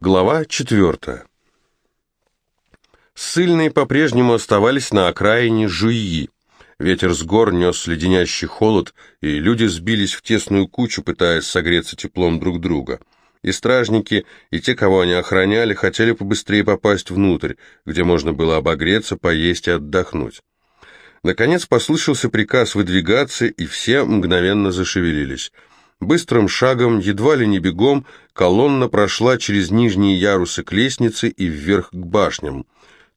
Глава четвертая. Ссыльные по-прежнему оставались на окраине Жуи. Ветер с гор нес леденящий холод, и люди сбились в тесную кучу, пытаясь согреться теплом друг друга. И стражники, и те, кого они охраняли, хотели побыстрее попасть внутрь, где можно было обогреться, поесть и отдохнуть. Наконец послышался приказ выдвигаться, и все мгновенно зашевелились – Быстрым шагом, едва ли не бегом, колонна прошла через нижние ярусы к лестнице и вверх к башням.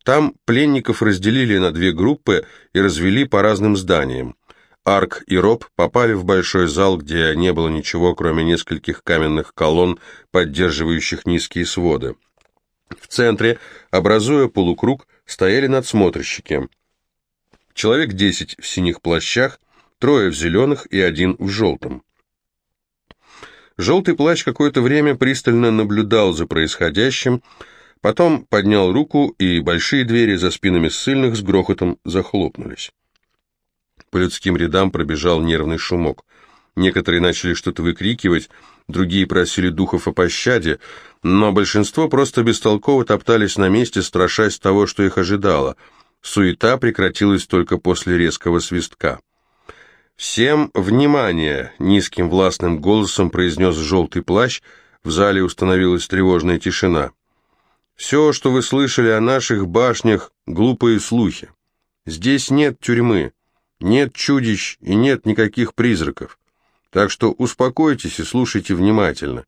Там пленников разделили на две группы и развели по разным зданиям. Арк и Роб попали в большой зал, где не было ничего, кроме нескольких каменных колонн, поддерживающих низкие своды. В центре, образуя полукруг, стояли надсмотрщики. Человек десять в синих плащах, трое в зеленых и один в желтом. Желтый плащ какое-то время пристально наблюдал за происходящим, потом поднял руку, и большие двери за спинами ссыльных с грохотом захлопнулись. По людским рядам пробежал нервный шумок. Некоторые начали что-то выкрикивать, другие просили духов о пощаде, но большинство просто бестолково топтались на месте, страшась того, что их ожидало. Суета прекратилась только после резкого свистка. «Всем внимание!» — низким властным голосом произнес желтый плащ. В зале установилась тревожная тишина. «Все, что вы слышали о наших башнях, глупые слухи. Здесь нет тюрьмы, нет чудищ и нет никаких призраков. Так что успокойтесь и слушайте внимательно.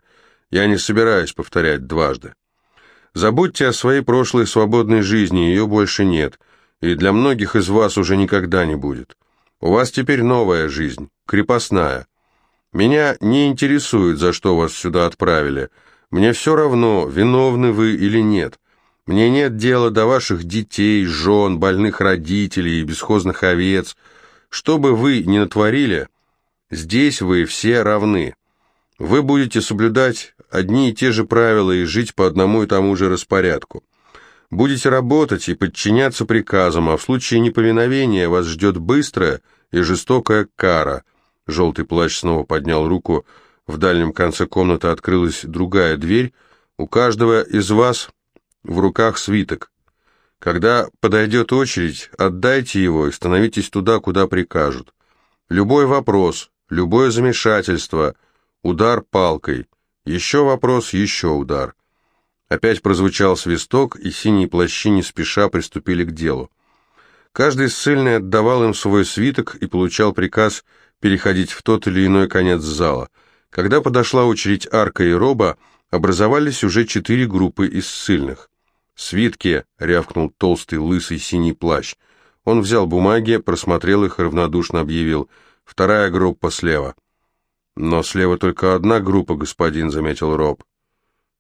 Я не собираюсь повторять дважды. Забудьте о своей прошлой свободной жизни, ее больше нет, и для многих из вас уже никогда не будет. У вас теперь новая жизнь, крепостная. Меня не интересует, за что вас сюда отправили. Мне все равно, виновны вы или нет. Мне нет дела до ваших детей, жен, больных родителей и бесхозных овец. Что бы вы ни натворили, здесь вы все равны. Вы будете соблюдать одни и те же правила и жить по одному и тому же распорядку. Будете работать и подчиняться приказам, а в случае неповиновения вас ждет быстрая и жестокая кара. Желтый плащ снова поднял руку. В дальнем конце комнаты открылась другая дверь. У каждого из вас в руках свиток. Когда подойдет очередь, отдайте его и становитесь туда, куда прикажут. Любой вопрос, любое замешательство, удар палкой. Еще вопрос, еще удар. Опять прозвучал свисток, и синие плащи не спеша приступили к делу. Каждый ссыльный отдавал им свой свиток и получал приказ переходить в тот или иной конец зала. Когда подошла очередь Арка и Роба, образовались уже четыре группы из ссыльных. «Свитки!» — рявкнул толстый, лысый, синий плащ. Он взял бумаги, просмотрел их и равнодушно объявил. «Вторая группа слева». «Но слева только одна группа, господин», — заметил Роб.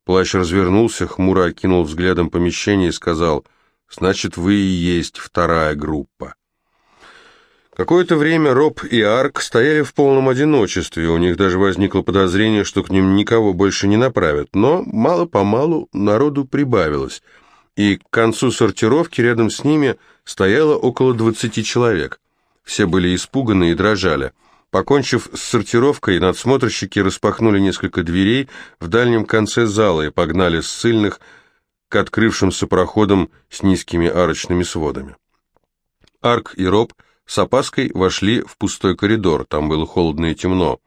Плащ развернулся, хмуро окинул взглядом помещение и сказал, «Значит, вы и есть вторая группа». Какое-то время Роб и Арк стояли в полном одиночестве, у них даже возникло подозрение, что к ним никого больше не направят, но мало-помалу народу прибавилось, и к концу сортировки рядом с ними стояло около двадцати человек. Все были испуганы и дрожали. Покончив с сортировкой, надсмотрщики распахнули несколько дверей в дальнем конце зала и погнали ссыльных к открывшимся проходам с низкими арочными сводами. Арк и Роб с опаской вошли в пустой коридор, там было холодно и темно.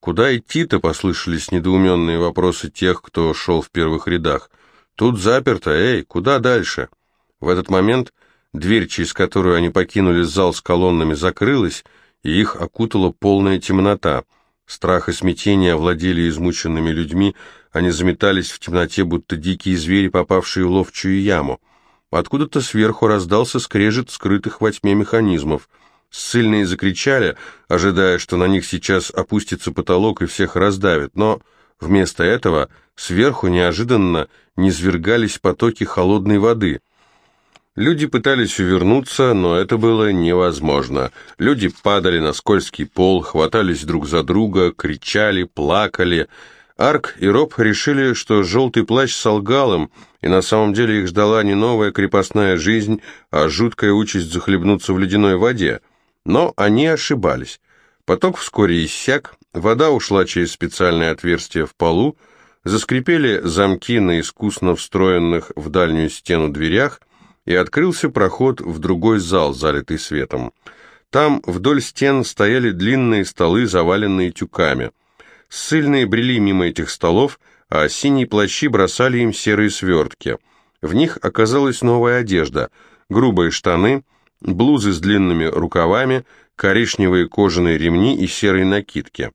«Куда идти-то?» — послышались недоуменные вопросы тех, кто шел в первых рядах. «Тут заперто, эй, куда дальше?» В этот момент дверь, через которую они покинули зал с колоннами, закрылась, и их окутала полная темнота. Страх и смятение овладели измученными людьми, они заметались в темноте, будто дикие звери, попавшие в ловчую яму. Откуда-то сверху раздался скрежет скрытых во тьме механизмов. Ссыльные закричали, ожидая, что на них сейчас опустится потолок и всех раздавит, но вместо этого сверху неожиданно низвергались потоки холодной воды — Люди пытались увернуться, но это было невозможно. Люди падали на скользкий пол, хватались друг за друга, кричали, плакали. Арк и Роб решили, что желтый плащ солгал им, и на самом деле их ждала не новая крепостная жизнь, а жуткая участь захлебнуться в ледяной воде. Но они ошибались. Поток вскоре иссяк, вода ушла через специальное отверстие в полу, Заскрипели замки на искусно встроенных в дальнюю стену дверях, и открылся проход в другой зал, залитый светом. Там вдоль стен стояли длинные столы, заваленные тюками. Ссыльные брели мимо этих столов, а синие плащи бросали им серые свертки. В них оказалась новая одежда, грубые штаны, блузы с длинными рукавами, коричневые кожаные ремни и серые накидки.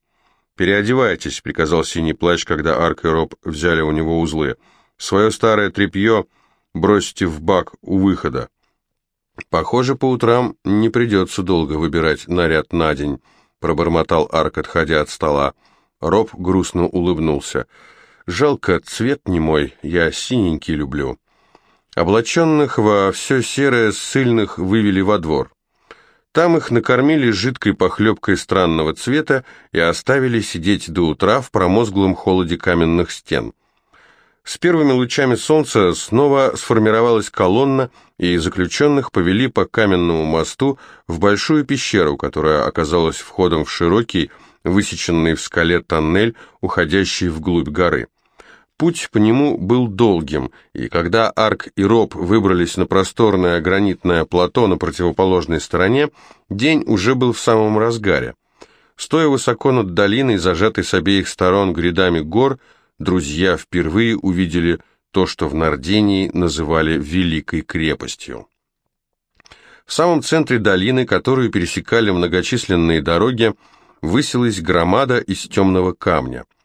«Переодевайтесь», — приказал синий плащ, когда Арк и Роб взяли у него узлы. «Свое старое тряпье бросьте в бак у выхода». «Похоже, по утрам не придется долго выбирать наряд на день», — пробормотал Арк, отходя от стола. Роб грустно улыбнулся. «Жалко, цвет не мой, я синенький люблю». Облаченных во все серое ссыльных вывели во двор. Там их накормили жидкой похлебкой странного цвета и оставили сидеть до утра в промозглом холоде каменных стен. С первыми лучами солнца снова сформировалась колонна, и заключенных повели по каменному мосту в большую пещеру, которая оказалась входом в широкий, высеченный в скале тоннель, уходящий вглубь горы. Путь по нему был долгим, и когда Арк и Роб выбрались на просторное гранитное плато на противоположной стороне, день уже был в самом разгаре. Стоя высоко над долиной, зажатой с обеих сторон грядами гор, друзья впервые увидели то, что в Нардении называли «Великой крепостью». В самом центре долины, которую пересекали многочисленные дороги, высилась громада из темного камня –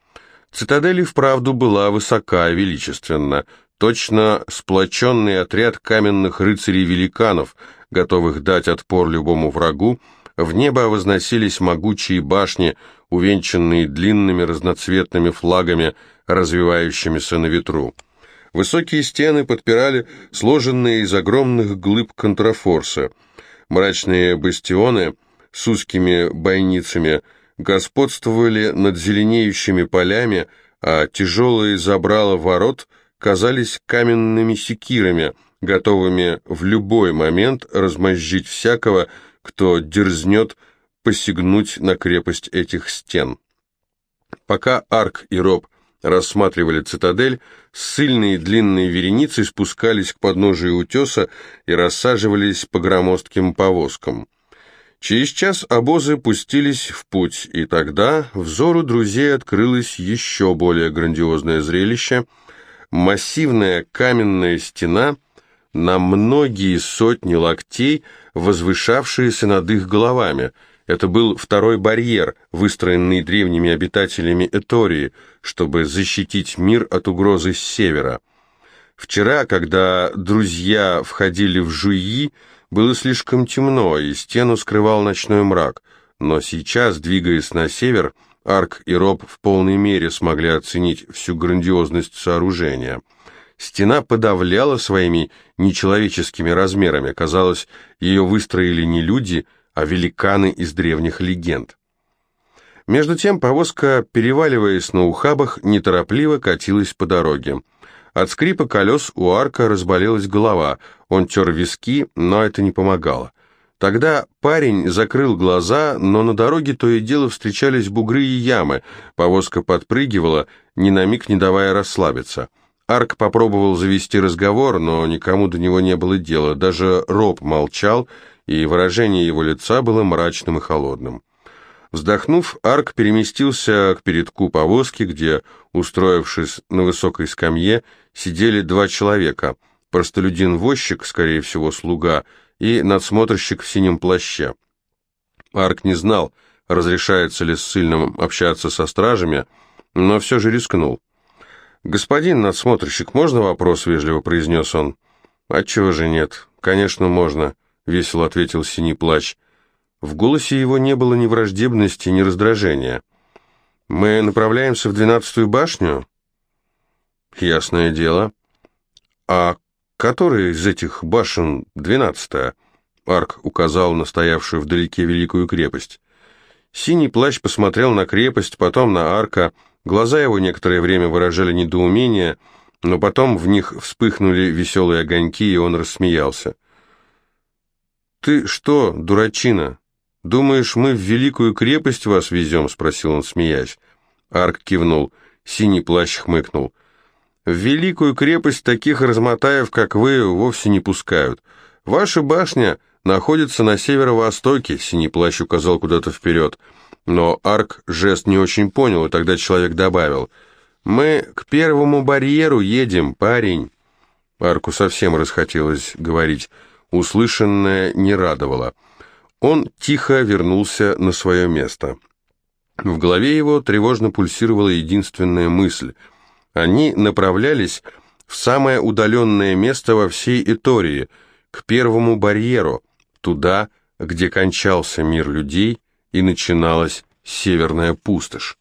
Цитадель и вправду была высока и величественна, точно сплоченный отряд каменных рыцарей-великанов, готовых дать отпор любому врагу, в небо возносились могучие башни, увенчанные длинными разноцветными флагами, развивающимися на ветру. Высокие стены подпирали сложенные из огромных глыб контрафорса. Мрачные бастионы с узкими бойницами – господствовали над зеленеющими полями, а тяжелые забрала ворот казались каменными секирами, готовыми в любой момент размозжить всякого, кто дерзнет посягнуть на крепость этих стен. Пока Арк и Роб рассматривали цитадель, ссыльные длинные вереницы спускались к подножию утеса и рассаживались по громоздким повозкам. Через час обозы пустились в путь, и тогда взору друзей открылось еще более грандиозное зрелище. Массивная каменная стена на многие сотни локтей, возвышавшаяся над их головами. Это был второй барьер, выстроенный древними обитателями Этории, чтобы защитить мир от угрозы с севера. Вчера, когда друзья входили в Жуи, было слишком темно, и стену скрывал ночной мрак, но сейчас, двигаясь на север, Арк и Роб в полной мере смогли оценить всю грандиозность сооружения. Стена подавляла своими нечеловеческими размерами, казалось, ее выстроили не люди, а великаны из древних легенд. Между тем повозка, переваливаясь на ухабах, неторопливо катилась по дороге. От скрипа колес у Арка разболелась голова, он тер виски, но это не помогало. Тогда парень закрыл глаза, но на дороге то и дело встречались бугры и ямы, повозка подпрыгивала, ни на миг не давая расслабиться. Арк попробовал завести разговор, но никому до него не было дела, даже Роб молчал, и выражение его лица было мрачным и холодным. Вздохнув, Арк переместился к передку повозки, где, устроившись на высокой скамье, сидели два человека, простолюдин-возчик, скорее всего, слуга, и надсмотрщик в синем плаще. Арк не знал, разрешается ли ссыльным общаться со стражами, но все же рискнул. «Господин надсмотрщик, можно вопрос?» — вежливо произнес он. «Отчего же нет? Конечно, можно», — весело ответил синий плащ. В голосе его не было ни враждебности, ни раздражения. «Мы направляемся в двенадцатую башню?» «Ясное дело». «А которая из этих башен двенадцатая?» Арк указал на стоявшую вдалеке великую крепость. Синий плащ посмотрел на крепость, потом на Арка. Глаза его некоторое время выражали недоумение, но потом в них вспыхнули веселые огоньки, и он рассмеялся. «Ты что, дурачина, «Думаешь, мы в великую крепость вас везем?» — спросил он, смеясь. Арк кивнул. Синий плащ хмыкнул. «В великую крепость таких размотаев, как вы, вовсе не пускают. Ваша башня находится на северо-востоке», — синий плащ указал куда-то вперед. Но Арк жест не очень понял, и тогда человек добавил. «Мы к первому барьеру едем, парень». Арку совсем расхотелось говорить. Услышанное не радовало. Он тихо вернулся на свое место. В голове его тревожно пульсировала единственная мысль. Они направлялись в самое удаленное место во всей Этории, к первому барьеру, туда, где кончался мир людей и начиналась северная пустошь.